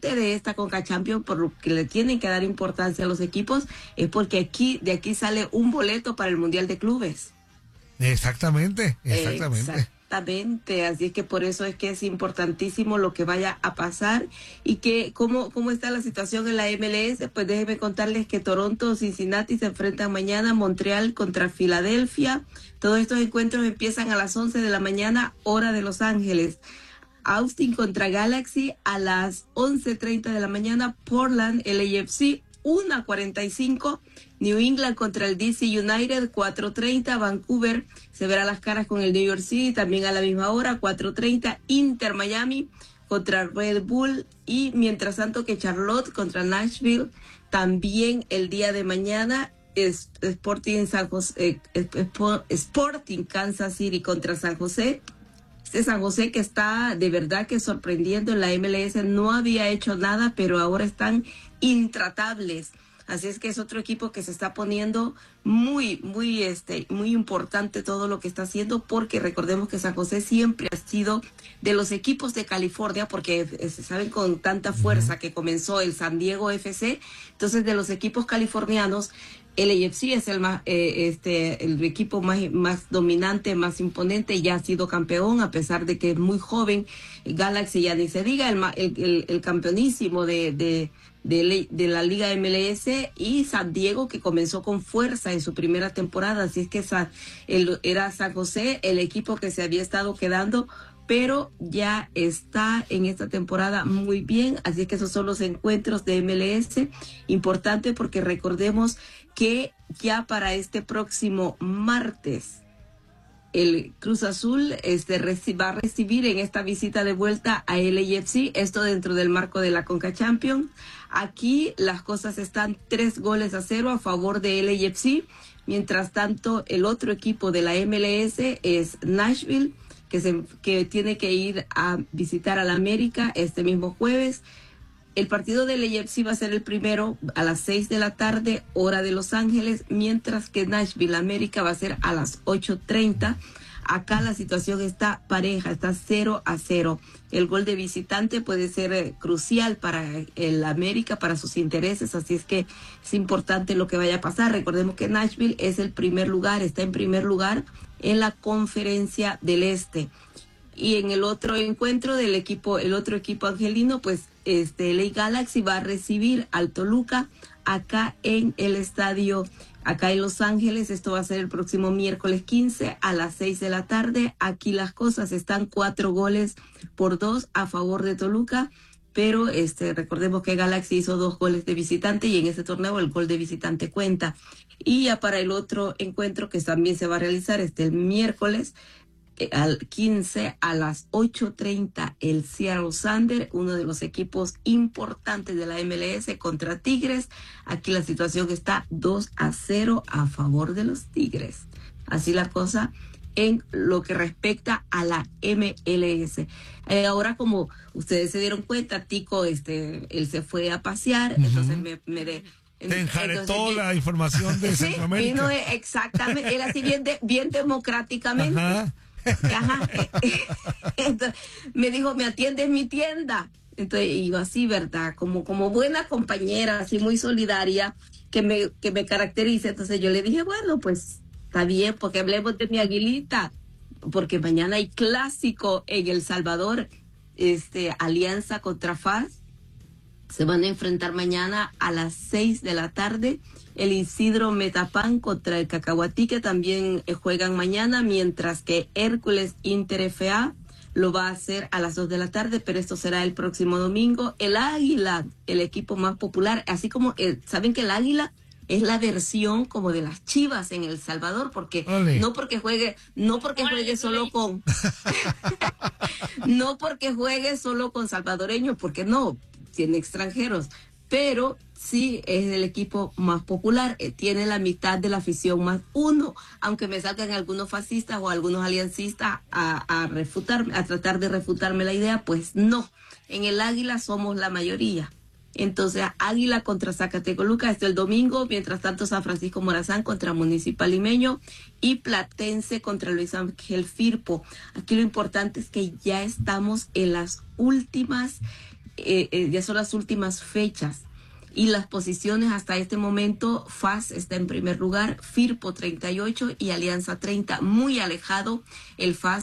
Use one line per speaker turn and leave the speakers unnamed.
de esta Conca Champions, por lo que le tienen que dar importancia a los equipos, es porque aquí, de aquí sale un boleto para el Mundial de Clubes.
Exactamente, exactamente.
Exactamente, así es que por eso es que es importantísimo lo que vaya a pasar y que cómo, cómo está la situación en la MLS, pues déjenme contarles que Toronto, Cincinnati se enfrentan mañana, Montreal contra Filadelfia, todos estos encuentros empiezan a las 11 de la mañana, hora de Los Ángeles. Austin contra Galaxy a las 11.30 de la mañana, Portland, LAFC, 1.45, New England contra el DC United, 4.30, Vancouver se verá las caras con el New York City, también a la misma hora, 4.30, Inter Miami contra Red Bull y mientras tanto que Charlotte contra Nashville, también el día de mañana Sporting, San José, eh, Sporting Kansas City contra San José, este San José que está de verdad que sorprendiendo en la MLS, no había hecho nada, pero ahora están intratables. Así es que es otro equipo que se está poniendo muy, muy, este, muy importante todo lo que está haciendo, porque recordemos que San José siempre ha sido de los equipos de California, porque eh, se saben con tanta fuerza que comenzó el San Diego FC, entonces de los equipos californianos el AFC es el más, eh, este, el equipo más, más dominante, más imponente, ya ha sido campeón, a pesar de que es muy joven. Galaxy ya ni se diga, el, el, campeonísimo de, de, de, la Liga MLS y San Diego, que comenzó con fuerza en su primera temporada. Así es que era San José, el equipo que se había estado quedando pero ya está en esta temporada muy bien, así que esos son los encuentros de MLS, importante porque recordemos que ya para este próximo martes el Cruz Azul este, va a recibir en esta visita de vuelta a LAFC, esto dentro del marco de la Conca Champions. Aquí las cosas están tres goles a cero a favor de LAFC, mientras tanto el otro equipo de la MLS es Nashville, que, se, que tiene que ir a visitar a la América este mismo jueves. El partido de Leyepsi va a ser el primero a las 6 de la tarde, hora de Los Ángeles, mientras que Nashville, América, va a ser a las 8.30. Acá la situación está pareja, está 0 a 0. El gol de visitante puede ser eh, crucial para el América, para sus intereses, así es que es importante lo que vaya a pasar. Recordemos que Nashville es el primer lugar, está en primer lugar en la conferencia del Este. Y en el otro encuentro del equipo, el otro equipo angelino, pues este LA Galaxy va a recibir al Toluca acá en el estadio, acá en Los Ángeles. Esto va a ser el próximo miércoles 15 a las 6 de la tarde. Aquí las cosas están cuatro goles por dos a favor de Toluca. Pero este, recordemos que Galaxy hizo dos goles de visitante y en ese torneo el gol de visitante cuenta. Y ya para el otro encuentro que también se va a realizar este miércoles, eh, al 15 a las 8.30 el Seattle Sander, uno de los equipos importantes de la MLS contra Tigres. Aquí la situación está 2 a 0 a favor de los Tigres. Así la cosa en lo que respecta a la MLS. Eh, ahora como ustedes se dieron cuenta, Tico, este, él se fue a pasear, entonces me, me de,
te enjaretó la información de Centroamérica.
exactamente, él así bien, bien democráticamente. Ajá. me dijo, me atiende en mi tienda. Entonces, y yo así, ¿verdad? Como, como buena compañera, así muy solidaria, que me, que me caracteriza. Entonces yo le dije, bueno, pues está bien, porque hablemos de mi aguilita, porque mañana hay clásico en El Salvador, este, Alianza contra FAS. Se van a enfrentar mañana a las seis de la tarde el Isidro Metapán contra el Cacahuatí, que también eh, juegan mañana, mientras que Hércules Inter FA lo va a hacer a las 2 de la tarde, pero esto será el próximo domingo. El Águila, el equipo más popular, así como, eh, ¿saben que el Águila es la versión como de las Chivas en El Salvador, porque no porque juegue, no porque juegue solo con, no porque juegue solo con salvadoreños, porque no, tiene extranjeros, pero sí es el equipo más popular, eh, tiene la mitad de la afición más uno, aunque me salgan algunos fascistas o algunos aliancistas a, a refutar, a tratar de refutarme la idea, pues no, en el Águila somos la mayoría. Entonces, Águila contra Zacatecoluca este el domingo, mientras tanto San Francisco Morazán contra Municipal Limeño y Platense contra Luis Ángel Firpo. Aquí lo importante es que ya estamos en las últimas eh, eh, ya son las últimas fechas. Y las posiciones hasta este momento, FAS está en primer lugar, FIRPO 38 y Alianza 30, muy alejado el FAS